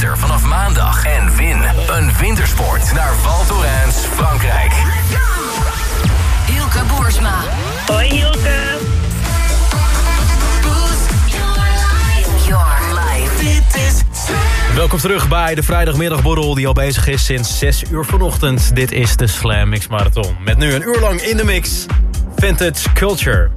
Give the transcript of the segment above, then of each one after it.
Vanaf maandag en win een wintersport naar Val Thorens, Frankrijk. Hilke Boersma. Hoi Hilke. Welkom terug bij de vrijdagmiddagborrel die al bezig is sinds 6 uur vanochtend. Dit is de Slam Mix Marathon. Met nu een uur lang in de mix. Vintage Culture.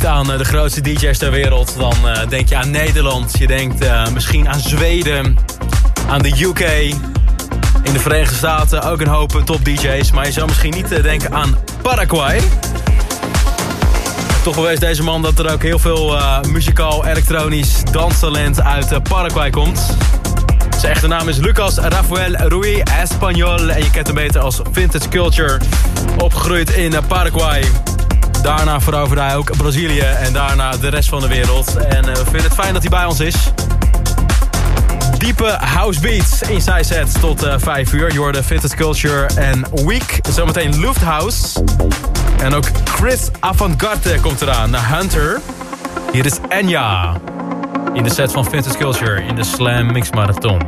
Denkt aan eh, de grootste DJ's ter wereld, dan eh, denk je aan Nederland. Je denkt eh, misschien aan Zweden, aan de UK. In de Verenigde Staten ook een hoop top DJ's. Maar je zou misschien niet denken aan Paraguay. Toch wel deze man dat er ook heel veel eh, muzikaal, elektronisch danstalent uit Paraguay komt. Zijn echte naam is Lucas Rafael Rui Español. En je kent hem beter als Vintage Culture. Opgegroeid in Paraguay. Daarna veroverde hij ook Brazilië en daarna de rest van de wereld. En eh, we vinden het fijn dat hij bij ons is. Diepe house beats in zijn set tot eh 5 uur. Je hoorde Vintage Culture en Week. Zometeen Lufthouse. En ook Chris Avantgarde komt eraan. Hunter. Hier is Enya. In de set van Vintage Culture in de Slam Mix Marathon.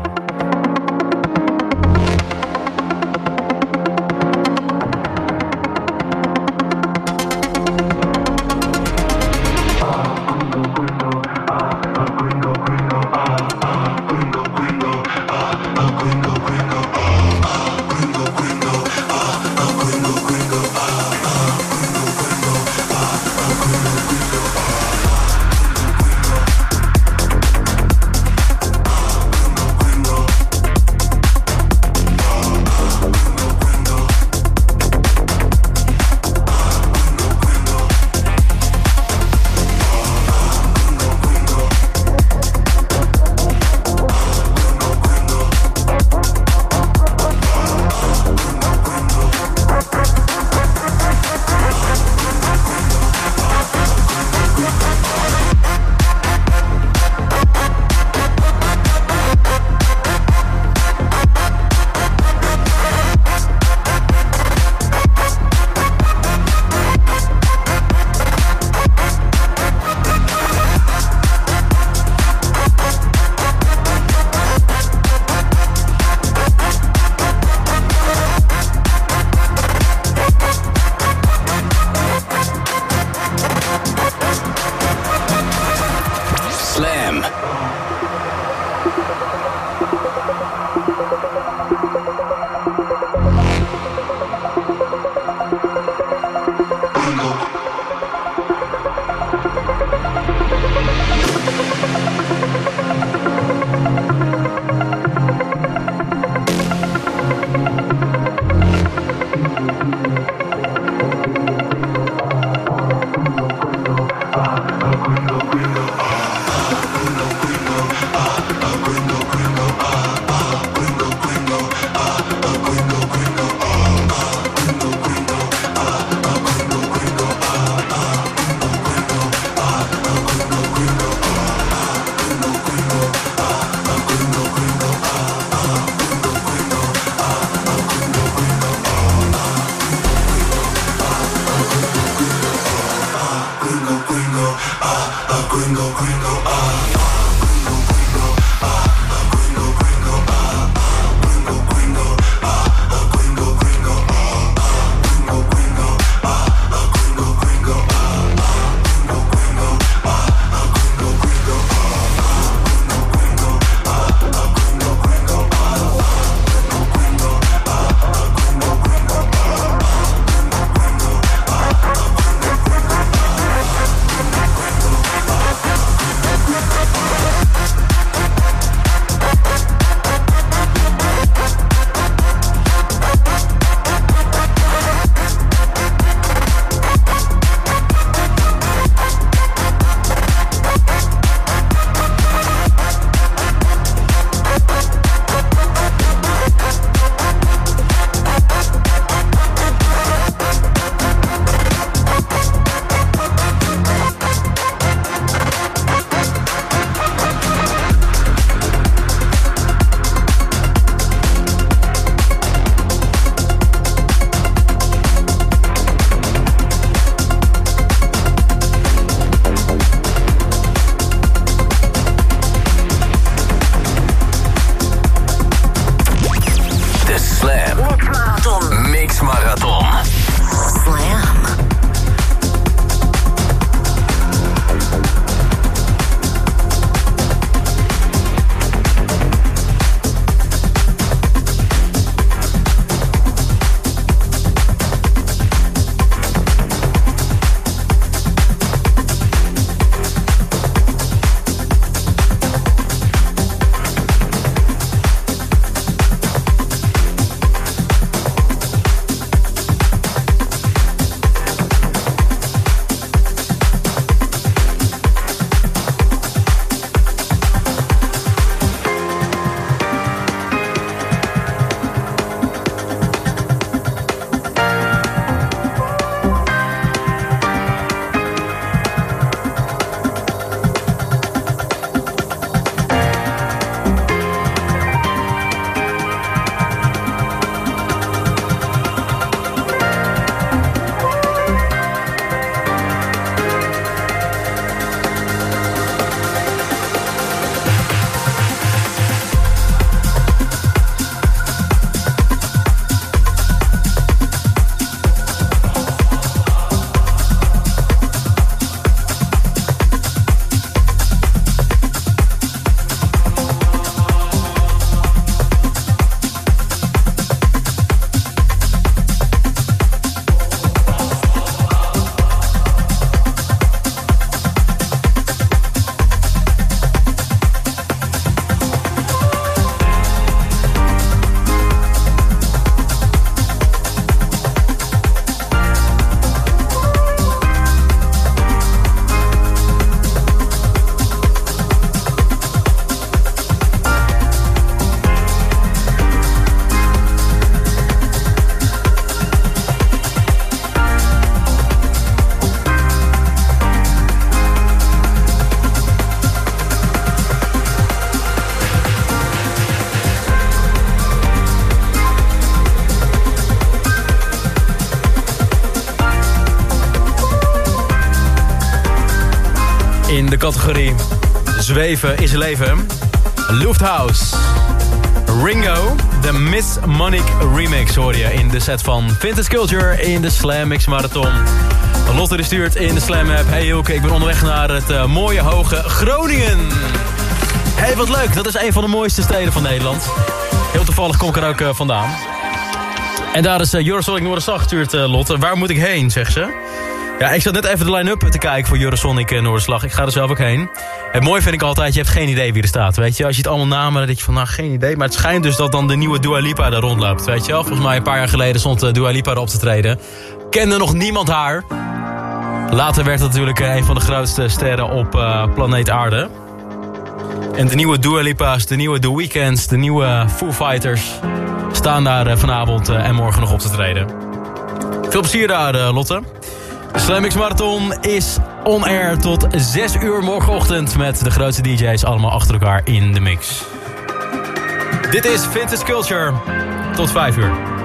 Categorie Zweven is leven. Lufthouse. Ringo, de Miss Monique remix hoor je in de set van Vintage Culture in de Slam Mix Marathon. Lotte stuurt in de Slam app. Hey Hilke, ik ben onderweg naar het uh, mooie hoge Groningen. Hey, wat leuk. Dat is een van de mooiste steden van Nederland. Heel toevallig kom ik er ook uh, vandaan. En daar is uh, Eurosonic Noorderslag gestuurd, uh, Lotte. Waar moet ik heen, zegt ze. Ja, ik zat net even de line-up te kijken voor Eurosonic uh, Noorderslag. Ik ga er zelf ook heen. Het mooie vind ik altijd, je hebt geen idee wie er staat, weet je. Als je het allemaal namen, denk je van, nou, geen idee. Maar het schijnt dus dat dan de nieuwe Dua Lipa daar rondloopt, weet je wel. Volgens mij een paar jaar geleden stond uh, Dua Lipa erop te treden. Kende nog niemand haar. Later werd het natuurlijk een van de grootste sterren op planeet Aarde. En de nieuwe Dua Lipa's, de nieuwe The Weeknds, de nieuwe Foo Fighters... staan daar vanavond en morgen nog op te treden. Veel plezier daar, Lotte. De Slam X Marathon is on air tot 6 uur morgenochtend... met de grootste DJ's allemaal achter elkaar in de mix. Dit is Vintage Culture. Tot 5 uur.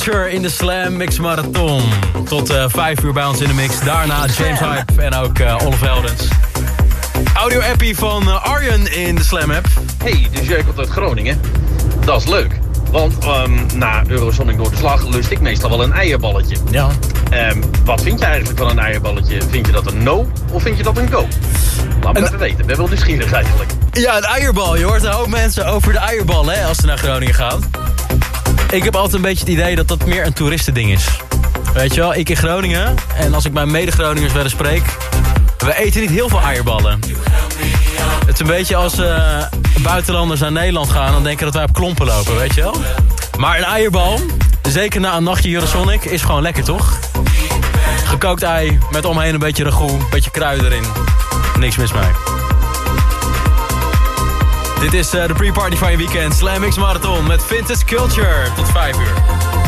Culture in de Slam Mix Marathon. Tot uh, 5 uur bij ons in de mix. Daarna James Hype en ook uh, Olaf Heldens. Audio-appie van uh, Arjen in de Slam app. Hey, dus jij komt uit Groningen. Dat is leuk. Want um, na Eurosonic door de slag lust ik meestal wel een eierballetje. Ja. Um, wat vind je eigenlijk van een eierballetje? Vind je dat een no of vind je dat een go? Laat me even weten. Ik ben wel nieuwsgierig eigenlijk. Ja, een eierbal. Je hoort een hoop mensen over de eierbal hè, als ze naar Groningen gaan. Ik heb altijd een beetje het idee dat dat meer een toeristending is. Weet je wel, ik in Groningen en als ik mijn mede-Groningers wel spreek... we eten niet heel veel eierballen. Het is een beetje als uh, buitenlanders naar Nederland gaan... dan denken dat wij op klompen lopen, weet je wel. Maar een eierbal, zeker na een nachtje Eurosonic, is gewoon lekker, toch? Gekookt ei met omheen een beetje ragout, een beetje kruiden erin. Niks mis mee. Dit is uh, de pre-party van je weekend. Slam X Marathon met Vintage Culture. Tot 5 uur.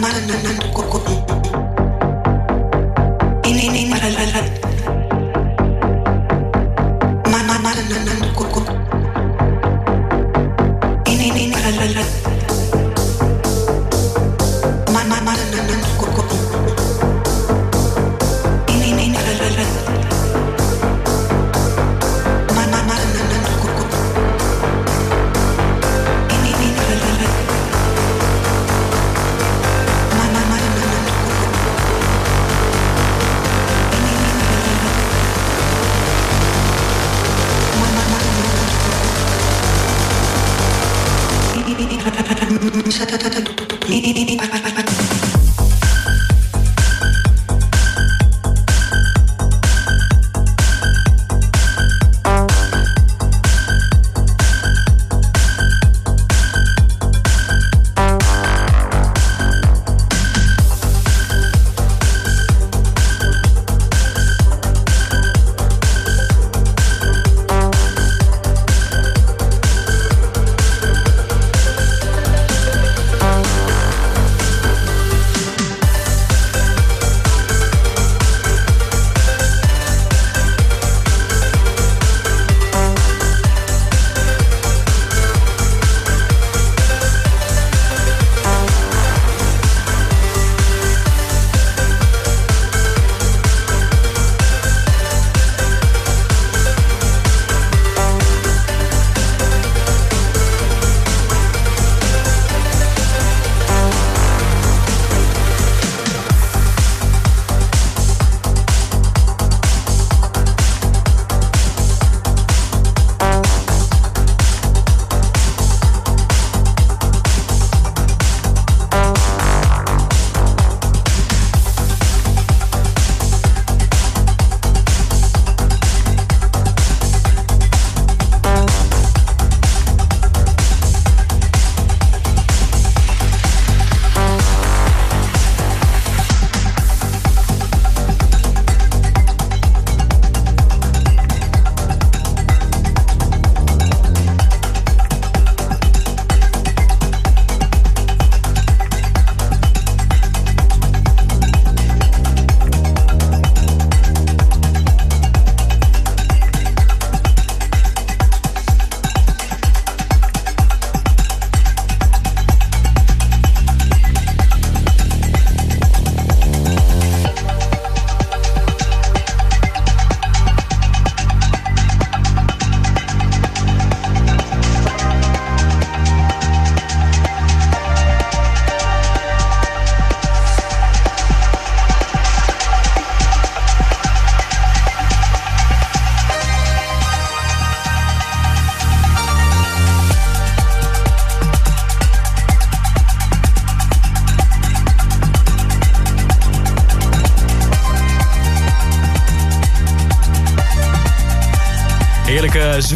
mana na na na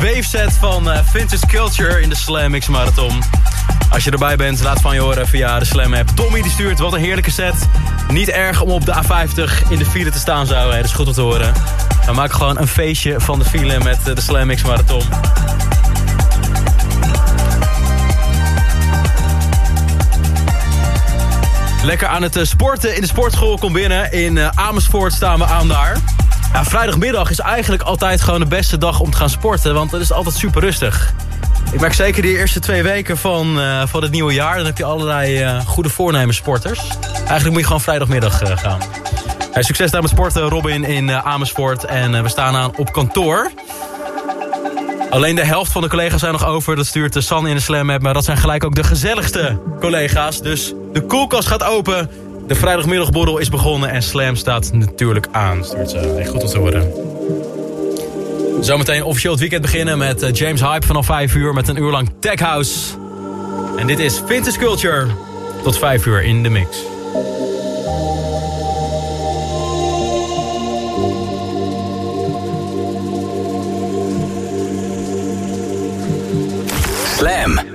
zweefset van eh, Vintage Culture in de Slam Marathon. Als je erbij bent, laat van je horen via de Slam app. Tommy die stuurt, wat een heerlijke set. Niet erg om op de A50 in de file te staan zou. Hè. Dat is goed om te horen. We maken gewoon een feestje van de file met eh, de Slam Marathon. Lekker aan het eh, sporten in de sportschool. Kom binnen. In Amersfoort staan we aan daar. Vrijdagmiddag is eigenlijk altijd gewoon de beste dag om te gaan sporten. Want het is altijd super rustig. Ik merk zeker die eerste twee weken van, eh, van het nieuwe jaar. Dan heb je allerlei eh, goede voornemens sporters. Eigenlijk moet je gewoon vrijdagmiddag eh, gaan. Succes daar met sporten, Robin in Amersfoort. En we staan aan op kantoor. Alleen de helft van de collega's zijn nog over. Dat stuurt de San in de Slam app. Maar dat zijn gelijk ook de gezelligste collega's. Dus de koelkast gaat open. De vrijdagmiddagborrel is begonnen. En Slam staat natuurlijk aan. Stuurt ze. Echt goed om te horen. Zometeen officieel het weekend beginnen met eh, James Hype vanaf 5 uur. Met een uur lang Tech House. En dit is Vintage Culture. Tot 5 uur in de mix. Slam.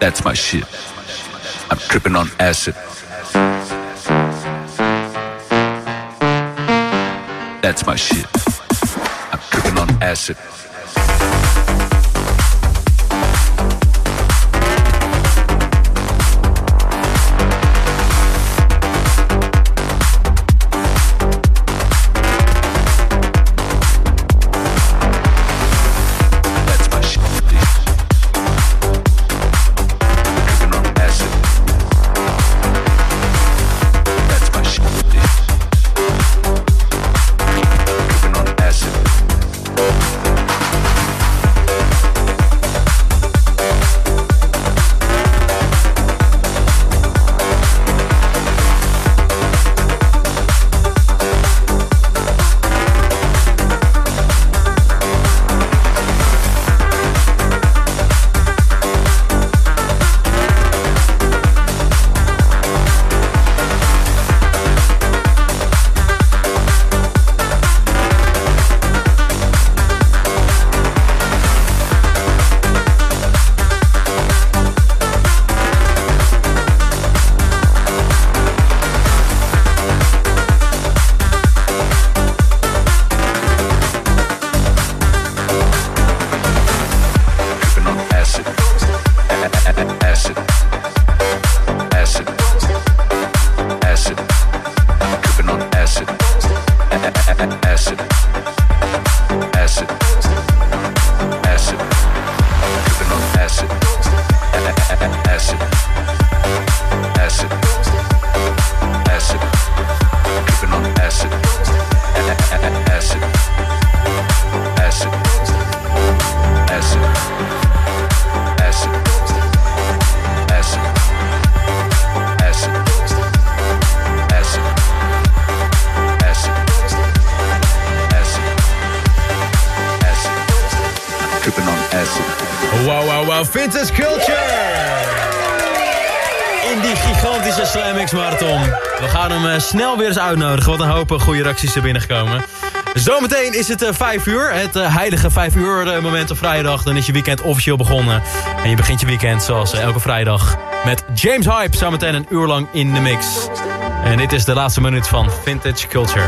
That's my shit. I'm tripping on acid. That's my shit. I'm tripping on acid. Snel weer eens uitnodigen. Wat een hoop eh, goede reacties er binnengekomen. Zometeen is het eh, 5 uur. Het eh, heilige 5 uur eh, moment op vrijdag. Dan is je weekend officieel begonnen. En je begint je weekend zoals eh, elke vrijdag. Met James Hype. Zometeen een uur lang in de mix. En dit is de laatste minuut van Vintage Culture.